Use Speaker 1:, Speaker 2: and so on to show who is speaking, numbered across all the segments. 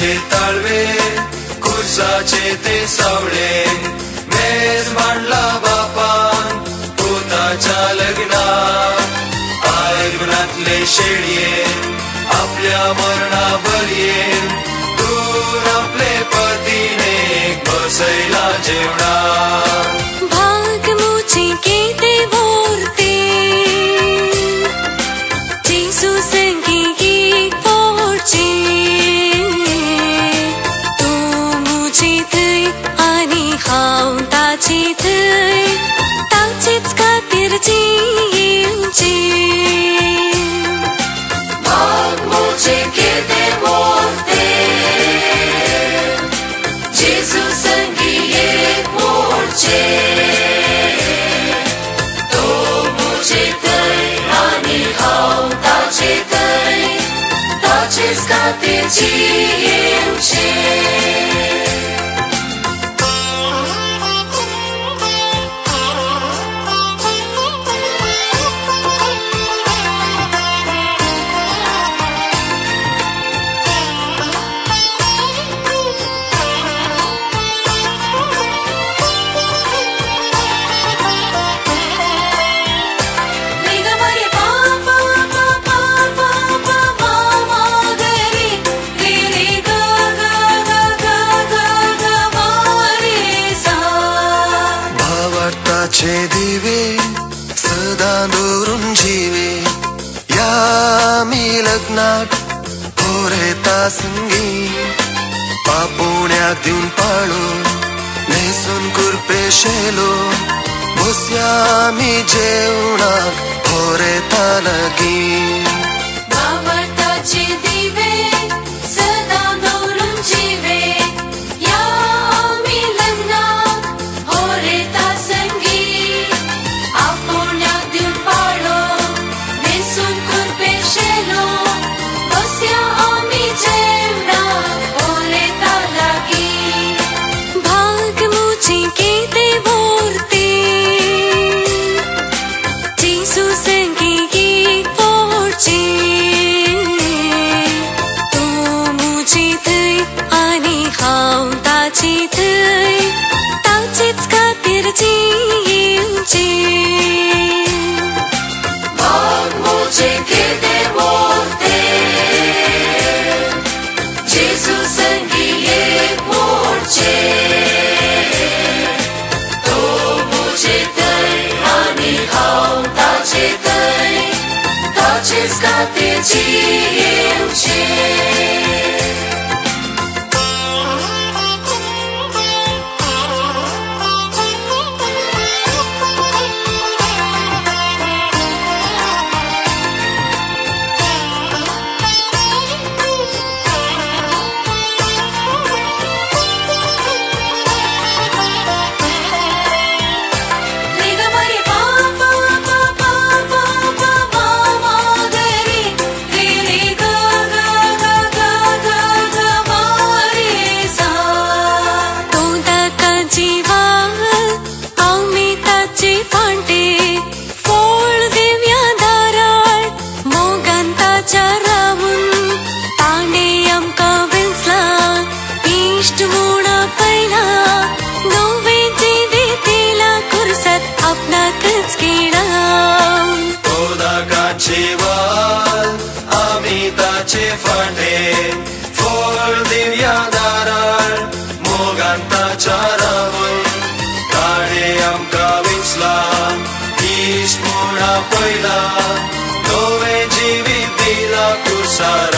Speaker 1: تڑا چھ سوڑے مان لاپا پوتا لگنا آئی گناتے شیڑی اپنے
Speaker 2: Христос, ты чил, чил.
Speaker 3: سدا دور لگناک سنگی باپونا دونوں پڑو نسن کورپے شیلو بسیامی جے تی
Speaker 2: Jesus, God, it's you,
Speaker 1: دار موگات تین موے جیویلا کسار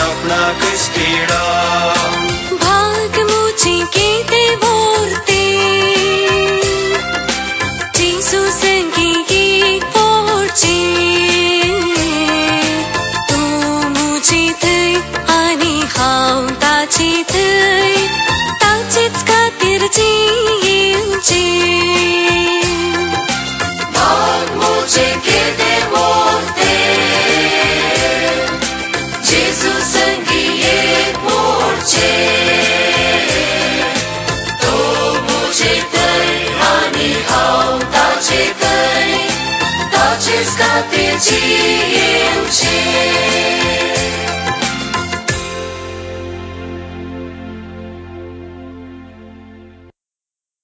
Speaker 2: کہاں پہ